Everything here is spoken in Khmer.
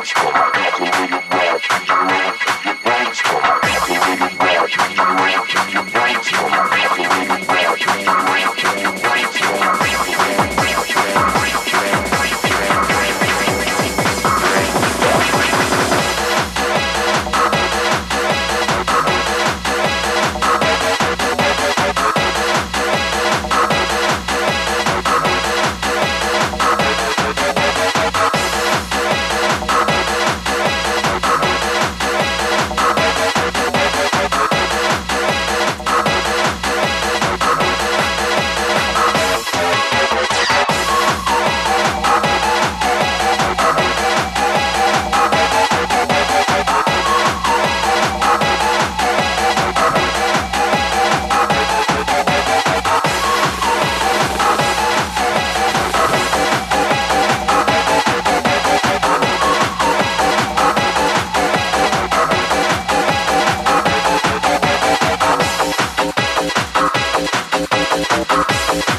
Thank you. You